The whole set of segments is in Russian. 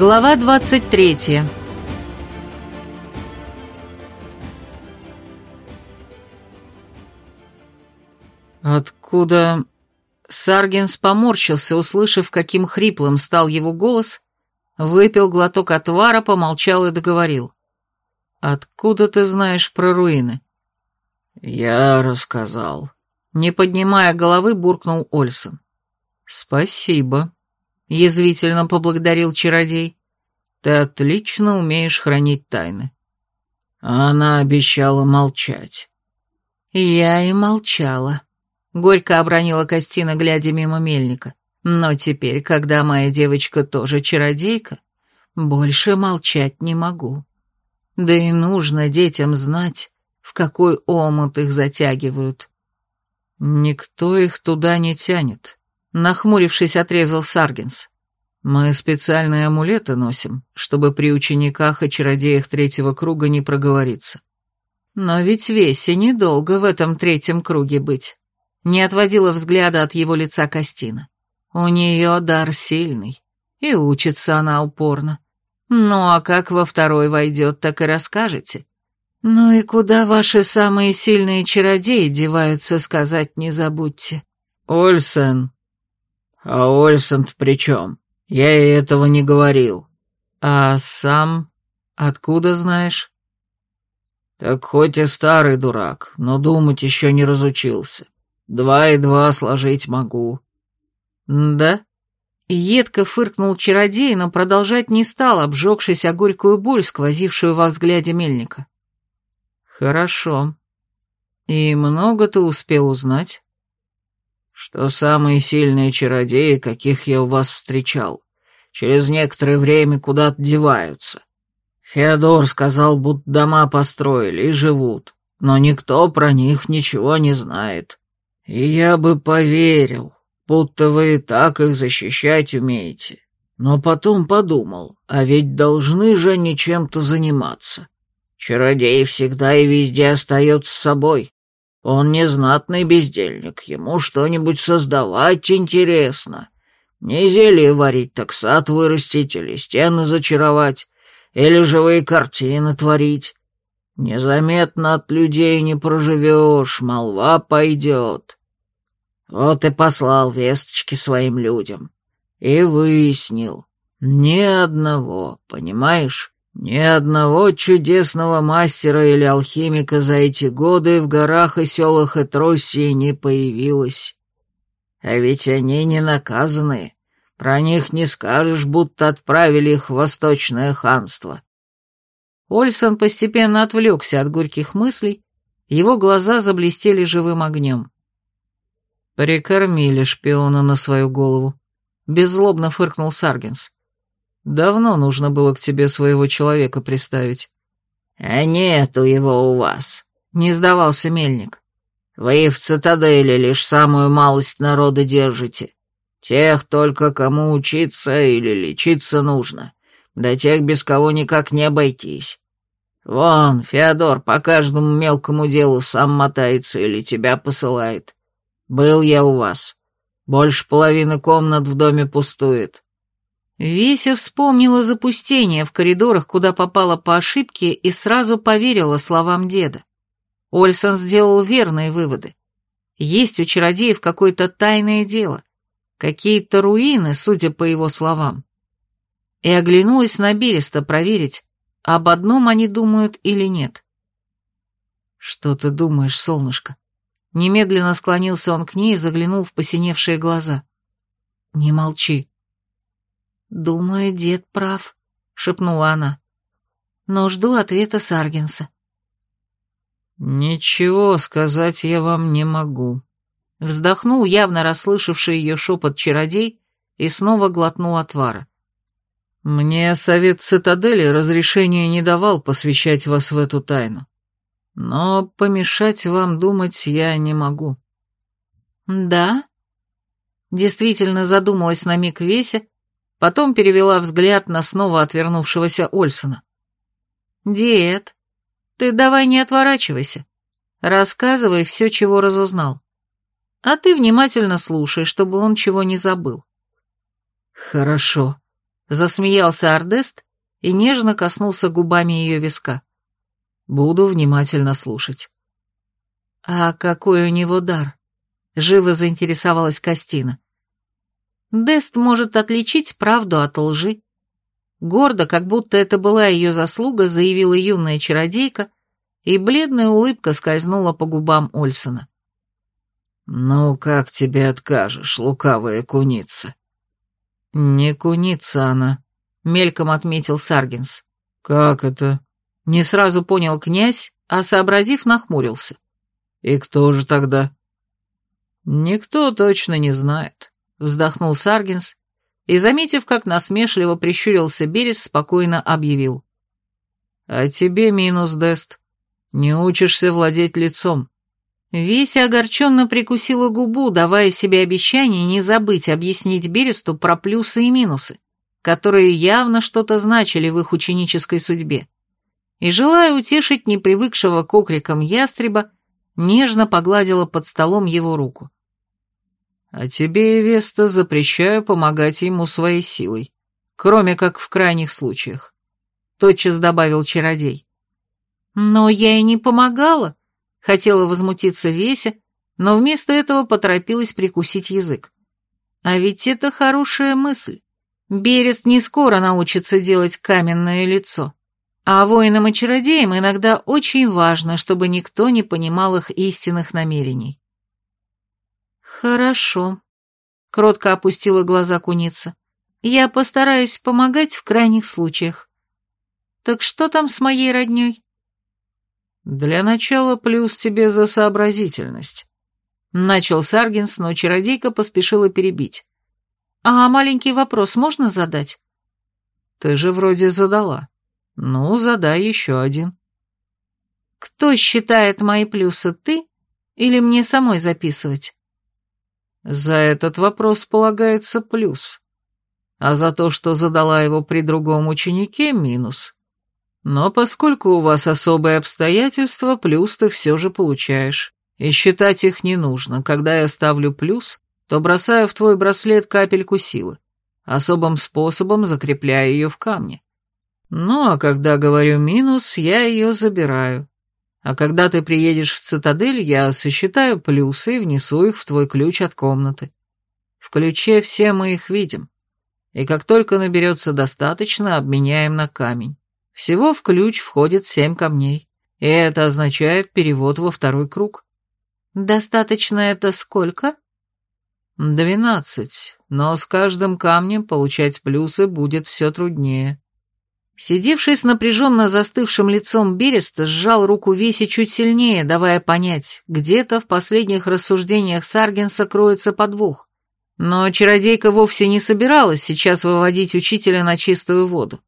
Глава 23 «Откуда...» Саргенс поморщился, услышав, каким хриплым стал его голос, выпил глоток отвара, помолчал и договорил. «Откуда ты знаешь про руины?» «Я рассказал». Не поднимая головы, буркнул Ольсон. «Спасибо», — язвительно поблагодарил чародей. «Ты отлично умеешь хранить тайны». Она обещала молчать. «Я и молчала», — горько обронила Костина, глядя мимо мельника. «Но теперь, когда моя девочка тоже чародейка, больше молчать не могу. Да и нужно детям знать, в какой омут их затягивают». «Никто их туда не тянет», — нахмурившись, отрезал Саргенс. «Мы специальные амулеты носим, чтобы при учениках и чародеях третьего круга не проговориться». «Но ведь Весе недолго в этом третьем круге быть», — не отводила взгляда от его лица Костина. «У нее дар сильный, и учится она упорно. Ну а как во второй войдет, так и расскажете. «Ну и куда ваши самые сильные чародеи деваются, сказать не забудьте». «Ольсен». «А Ольсен-то при чем? Я и этого не говорил». «А сам откуда знаешь?» «Так хоть и старый дурак, но думать еще не разучился. Два и два сложить могу». «Да?» Едко фыркнул чародей, но продолжать не стал, обжегшись о горькую боль, сквозившую во взгляде мельника. «Хорошо. И много ты успел узнать?» «Что самые сильные чародеи, каких я у вас встречал, через некоторое время куда-то деваются. Феодор сказал, будто дома построили и живут, но никто про них ничего не знает. И я бы поверил, будто вы и так их защищать умеете. Но потом подумал, а ведь должны же они чем-то заниматься. Чародей всегда и везде остается собой. Он не знатный бездельник, ему что-нибудь создавать интересно. Не зелье варить, так сад вырастить или стены зачаровать, или живые картины творить. Незаметно от людей не проживешь, молва пойдет. Вот и послал весточки своим людям. И выяснил. Ни одного, понимаешь? Ни одного чудесного мастера или алхимика за эти годы в горах и селах Этроссии не появилось. А ведь они не наказаны. Про них не скажешь, будто отправили их в Восточное ханство. Ольсон постепенно отвлекся от горьких мыслей, его глаза заблестели живым огнем. «Прикормили шпиона на свою голову», — беззлобно фыркнул Саргенс. Давно нужно было к тебе своего человека приставить». «А нету его у вас», — не сдавался мельник. «Вы в цитадели лишь самую малость народа держите. Тех только кому учиться или лечиться нужно, да тех, без кого никак не обойтись. Вон, Феодор по каждому мелкому делу сам мотается или тебя посылает. Был я у вас. Больше половины комнат в доме пустует. Веся вспомнила запустение в коридорах, куда попала по ошибке, и сразу поверила словам деда. Ольсон сделал верные выводы. Есть у чародеев какое-то тайное дело, какие-то руины, судя по его словам. И оглянулась на Береста проверить, об одном они думают или нет. «Что ты думаешь, солнышко?» Немедленно склонился он к ней и заглянул в посиневшие глаза. «Не молчи», «Думаю, дед прав», — шепнула она. «Но жду ответа Саргенса». «Ничего сказать я вам не могу», — вздохнул явно расслышавший ее шепот чародей и снова глотнул отвара. «Мне совет цитадели разрешения не давал посвящать вас в эту тайну, но помешать вам думать я не могу». «Да?» Действительно задумалась на миг Веся, Потом перевела взгляд на снова отвернувшегося Ольсона. «Дед, ты давай не отворачивайся. Рассказывай все, чего разузнал. А ты внимательно слушай, чтобы он чего не забыл». «Хорошо», — Засмеялся Ардест и нежно коснулся губами ее виска. Буду внимательно слушать. А какой у него дар? Живо заинтересовалась Костина. Дест может отличить правду от лжи. Гордо, как будто это была ее заслуга, заявила юная чародейка, и бледная улыбка скользнула по губам Ольсона. «Ну, как тебе откажешь, лукавая куница?» «Не куница она», — мельком отметил Саргинс. «Как это?» Не сразу понял князь, а сообразив, нахмурился. «И кто же тогда?» «Никто точно не знает», — вздохнул Саргинс и, заметив, как насмешливо прищурился Берес, спокойно объявил. «А тебе минус, Дест. Не учишься владеть лицом». Веся огорченно прикусила губу, давая себе обещание не забыть объяснить Бересту про плюсы и минусы, которые явно что-то значили в их ученической судьбе. И, желая утешить непривыкшего к окрикам ястреба, нежно погладила под столом его руку. «А тебе, Веста, запрещаю помогать ему своей силой, кроме как в крайних случаях», — тотчас добавил чародей. «Но я и не помогала», — хотела возмутиться Веся, но вместо этого поторопилась прикусить язык. «А ведь это хорошая мысль. Берест не скоро научится делать каменное лицо». А воинам и чародеям иногда очень важно, чтобы никто не понимал их истинных намерений. «Хорошо», — кротко опустила глаза куница. «Я постараюсь помогать в крайних случаях. Так что там с моей роднёй?» «Для начала плюс тебе за сообразительность», — начал Саргинс, но чародейка поспешила перебить. «А маленький вопрос можно задать?» «Ты же вроде задала». Ну, задай еще один. Кто считает мои плюсы, ты или мне самой записывать? За этот вопрос полагается плюс. А за то, что задала его при другом ученике, минус. Но поскольку у вас особые обстоятельства, плюс ты все же получаешь. И считать их не нужно. Когда я ставлю плюс, то бросаю в твой браслет капельку силы, особым способом закрепляя ее в камне. Ну, а когда говорю минус, я ее забираю. А когда ты приедешь в цитадель, я сосчитаю плюсы и внесу их в твой ключ от комнаты. В ключе все мы их видим. И как только наберется достаточно, обменяем на камень. Всего в ключ входит семь камней. И это означает перевод во второй круг. Достаточно это сколько? Двенадцать. Но с каждым камнем получать плюсы будет все труднее. Сидевший с напряженно застывшим лицом Береста сжал руку Веси чуть сильнее, давая понять, где-то в последних рассуждениях Саргенса кроется подвох. Но чародейка вовсе не собиралась сейчас выводить учителя на чистую воду.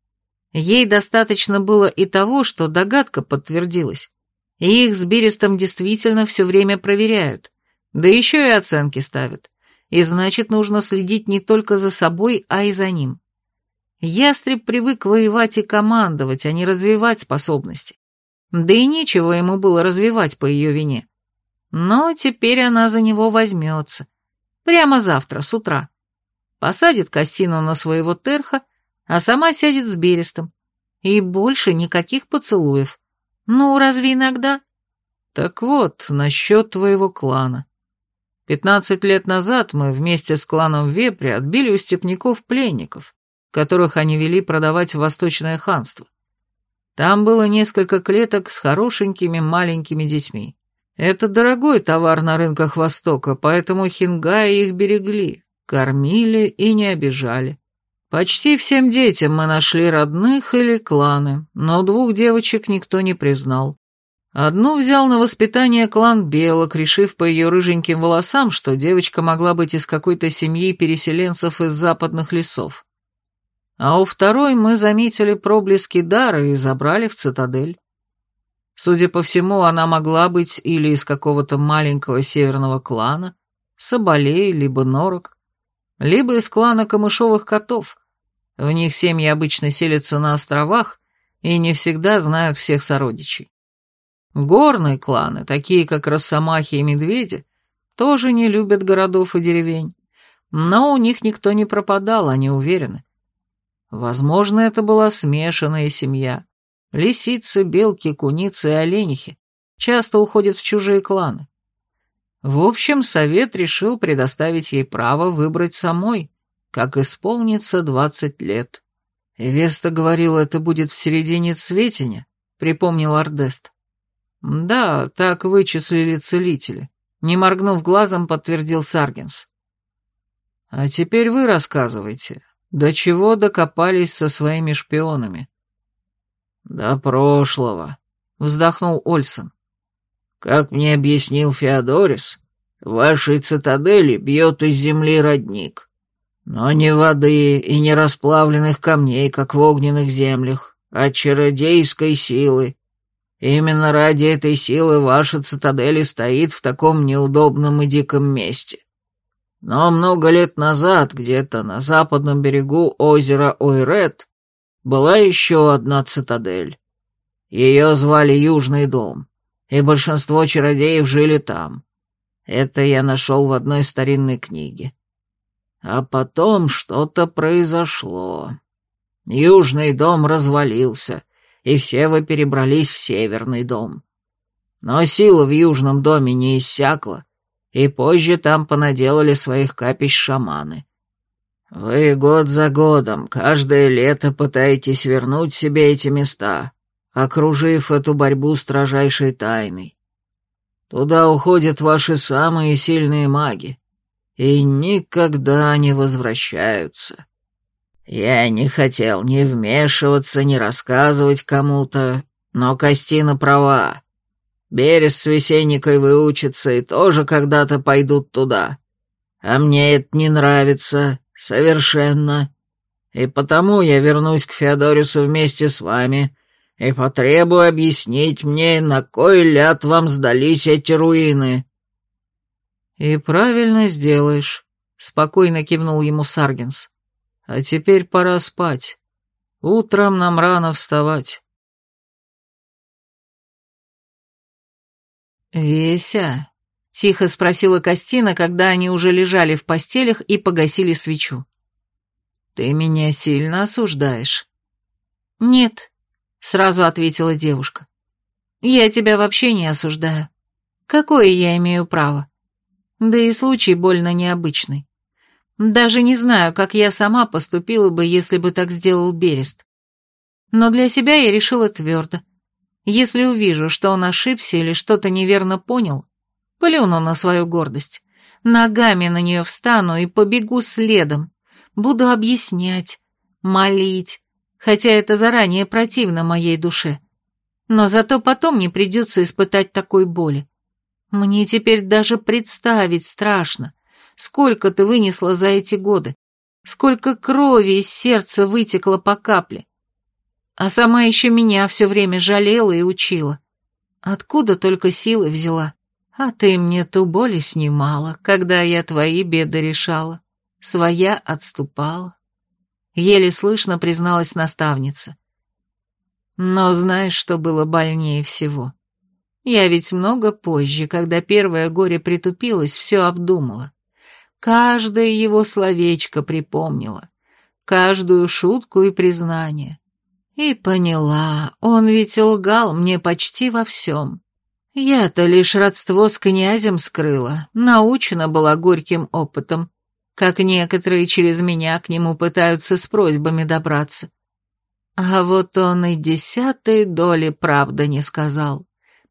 Ей достаточно было и того, что догадка подтвердилась. И их с Берестом действительно все время проверяют, да еще и оценки ставят. И значит, нужно следить не только за собой, а и за ним. Ястреб привык воевать и командовать, а не развивать способности. Да и нечего ему было развивать по ее вине. Но теперь она за него возьмется. Прямо завтра, с утра. Посадит Костину на своего терха, а сама сядет с Берестом. И больше никаких поцелуев. Ну, разве иногда? Так вот, насчет твоего клана. Пятнадцать лет назад мы вместе с кланом Вепри отбили у степняков пленников которых они вели продавать в Восточное ханство. Там было несколько клеток с хорошенькими маленькими детьми. Это дорогой товар на рынках Востока, поэтому хингаи их берегли, кормили и не обижали. Почти всем детям мы нашли родных или кланы, но двух девочек никто не признал. Одну взял на воспитание клан Белок, решив по ее рыженьким волосам, что девочка могла быть из какой-то семьи переселенцев из западных лесов а у второй мы заметили проблески дара и забрали в цитадель. Судя по всему, она могла быть или из какого-то маленького северного клана, соболей, либо норок, либо из клана камышовых котов. В них семьи обычно селятся на островах и не всегда знают всех сородичей. Горные кланы, такие как росомахи и медведи, тоже не любят городов и деревень, но у них никто не пропадал, они уверены. Возможно, это была смешанная семья. Лисицы, белки, куницы и оленихи часто уходят в чужие кланы. В общем, совет решил предоставить ей право выбрать самой, как исполнится двадцать лет. Веста говорила, это будет в середине цветения, припомнил Ардест. Да, так вычислили целители. Не моргнув глазом, подтвердил Саргенс. А теперь вы рассказывайте, до чего докопались со своими шпионами? До прошлого, вздохнул Ольсон. Как мне объяснил Феодорис, в вашей цитадели бьет из земли родник. Но не воды и не расплавленных камней, как в огненных землях, а чародейской силы. Именно ради этой силы ваша цитадель стоит в таком неудобном и диком месте. Но много лет назад, где-то на западном берегу озера Ойрет, была еще одна цитадель. Ее звали Южный дом и большинство чародеев жили там. Это я нашел в одной старинной книге. А потом что-то произошло. Южный дом развалился, и все вы перебрались в северный дом. Но сила в южном доме не иссякла, и позже там понаделали своих капищ шаманы. Вы год за годом, каждое лето пытаетесь вернуть себе эти места, окружив эту борьбу строжайшей тайной. Туда уходят ваши самые сильные маги и никогда не возвращаются. Я не хотел ни вмешиваться, ни рассказывать кому-то, но Костина права. Берест с Весенникой выучатся и тоже когда-то пойдут туда. А мне это не нравится совершенно. И потому я вернусь к Феодорису вместе с вами и потребую объяснить мне, на кой ляд вам сдались эти руины». «И правильно сделаешь», — спокойно кивнул ему Саргенс. «А теперь пора спать. Утром нам рано вставать». «Веся?» — тихо спросила Костина, когда они уже лежали в постелях и погасили свечу. «Ты меня сильно осуждаешь?» «Нет», сразу ответила девушка. «Я тебя вообще не осуждаю. Какое я имею право? Да и случай больно необычный. Даже не знаю, как я сама поступила бы, если бы так сделал Берест. Но для себя я решила твердо. Если увижу, что он ошибся или что-то неверно понял, плюну на свою гордость, ногами на нее встану и побегу следом, буду объяснять, молить, хотя это заранее противно моей душе. Но зато потом не придется испытать такой боли. Мне теперь даже представить страшно, сколько ты вынесла за эти годы, сколько крови из сердца вытекло по капле. А сама еще меня все время жалела и учила. Откуда только силы взяла? А ты мне ту боль снимала, когда я твои беды решала. Своя отступала еле слышно призналась наставница. Но знаешь, что было больнее всего? Я ведь много позже, когда первое горе притупилось, все обдумала. Каждое его словечко припомнила, каждую шутку и признание. И поняла, он ведь лгал мне почти во всем. Я-то лишь родство с князем скрыла, научена была горьким опытом, как некоторые через меня к нему пытаются с просьбами добраться. А вот он и десятой доли правды не сказал.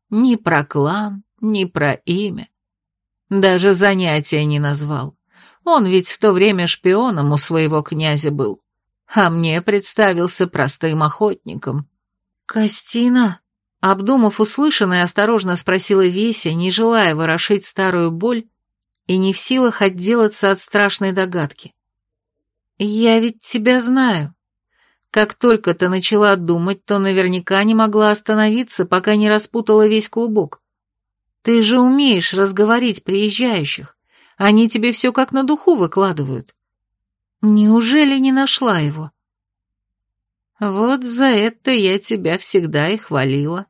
Ни про клан, ни про имя. Даже занятия не назвал. Он ведь в то время шпионом у своего князя был, а мне представился простым охотником. «Костина?» Обдумав услышанное, осторожно спросила Веся, не желая ворошить старую боль и не в силах отделаться от страшной догадки. «Я ведь тебя знаю. Как только ты начала думать, то наверняка не могла остановиться, пока не распутала весь клубок. Ты же умеешь разговорить приезжающих, они тебе все как на духу выкладывают. Неужели не нашла его?» «Вот за это я тебя всегда и хвалила.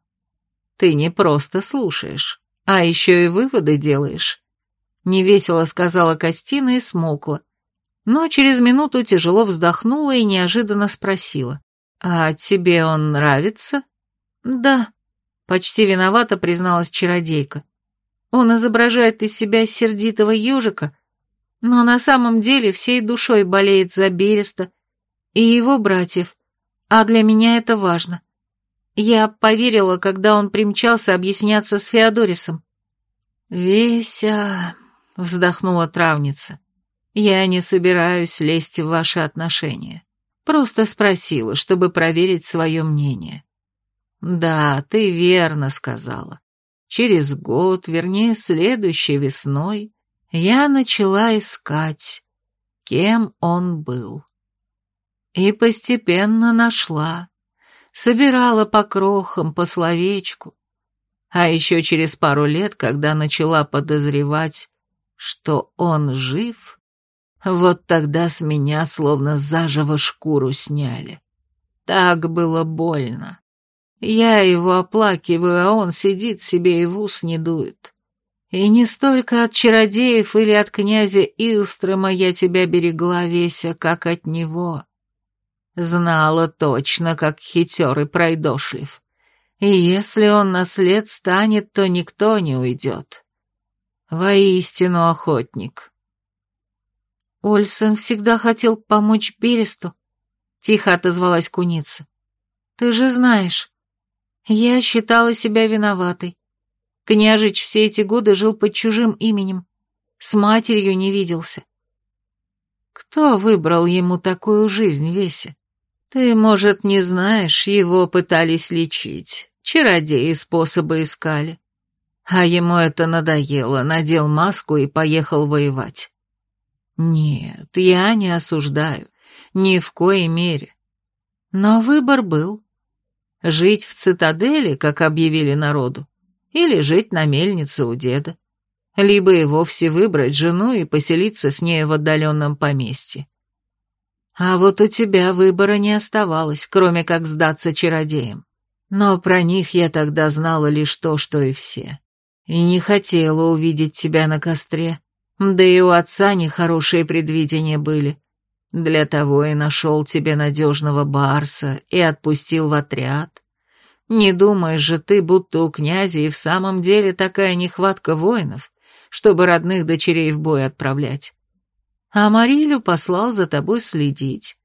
Ты не просто слушаешь, а еще и выводы делаешь». Невесело сказала Костина и смолкла. но через минуту тяжело вздохнула и неожиданно спросила. «А тебе он нравится?» «Да», — почти виновата призналась чародейка. «Он изображает из себя сердитого ежика, но на самом деле всей душой болеет за Береста и его братьев, а для меня это важно. Я поверила, когда он примчался объясняться с Феодорисом». «Веся», — вздохнула травница, — «я не собираюсь лезть в ваши отношения. Просто спросила, чтобы проверить свое мнение». «Да, ты верно сказала. Через год, вернее, следующей весной, я начала искать, кем он был. И постепенно нашла, собирала по крохам, по словечку. А еще через пару лет, когда начала подозревать, что он жив, вот тогда с меня словно заживо шкуру сняли. Так было больно. Я его оплакиваю, а он сидит себе и в ус не дует. И не столько от чародеев или от князя Илстрома я тебя берегла, Веся, как от него. Знала точно, как хитер и пройдошлив. И если он наслед станет, то никто не уйдет. Воистину охотник. Ольсен всегда хотел помочь Бересту, тихо отозвалась куница. Ты же знаешь, я считала себя виноватой. Княжич все эти годы жил под чужим именем, с матерью не виделся. Кто выбрал ему такую жизнь, Веся? Ты, может, не знаешь, его пытались лечить, чародеи способы искали. А ему это надоело, надел маску и поехал воевать. Нет, я не осуждаю, ни в коей мере. Но выбор был. Жить в цитадели, как объявили народу, или жить на мельнице у деда. Либо и вовсе выбрать жену и поселиться с ней в отдаленном поместье. А вот у тебя выбора не оставалось, кроме как сдаться чародеям. Но про них я тогда знала лишь то, что и все. И не хотела увидеть тебя на костре. Да и у отца нехорошие предвидения были. Для того и нашел тебе надежного барса и отпустил в отряд. Не думаешь же ты, будто у князя и в самом деле такая нехватка воинов, чтобы родных дочерей в бой отправлять а Марилю послал за тобой следить.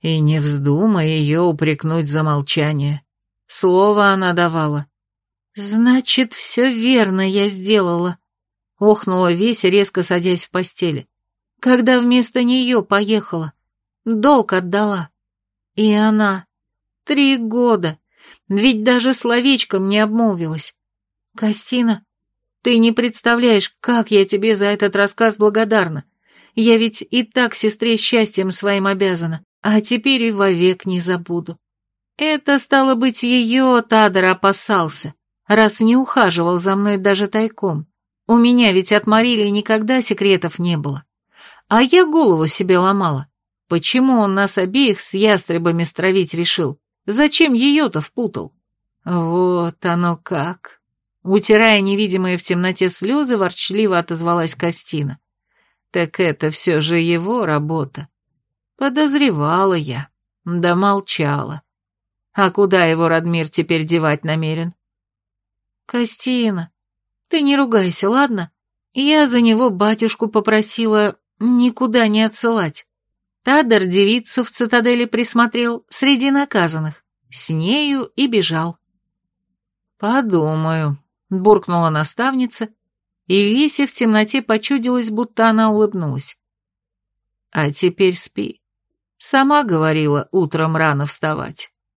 И не вздумай ее упрекнуть за молчание. Слово она давала. «Значит, все верно я сделала», — охнула Веся, резко садясь в постели. «Когда вместо нее поехала, долг отдала. И она. Три года. Ведь даже словечком не обмолвилась. Костина, ты не представляешь, как я тебе за этот рассказ благодарна. Я ведь и так сестре счастьем своим обязана, а теперь и вовек не забуду. Это, стало быть, ее Тадор опасался, раз не ухаживал за мной даже тайком. У меня ведь от Марили никогда секретов не было. А я голову себе ломала. Почему он нас обеих с ястребами стравить решил? Зачем ее-то впутал? Вот оно как. Утирая невидимые в темноте слезы, ворчливо отозвалась Костина. Так это все же его работа. Подозревала я, да молчала. А куда его Радмир теперь девать намерен? Костина, ты не ругайся, ладно? Я за него батюшку попросила никуда не отсылать. Тадор девицу в цитадели присмотрел среди наказанных. С нею и бежал. «Подумаю», — буркнула наставница и Весе в темноте почудилось, будто она улыбнулась. «А теперь спи. Сама говорила утром рано вставать».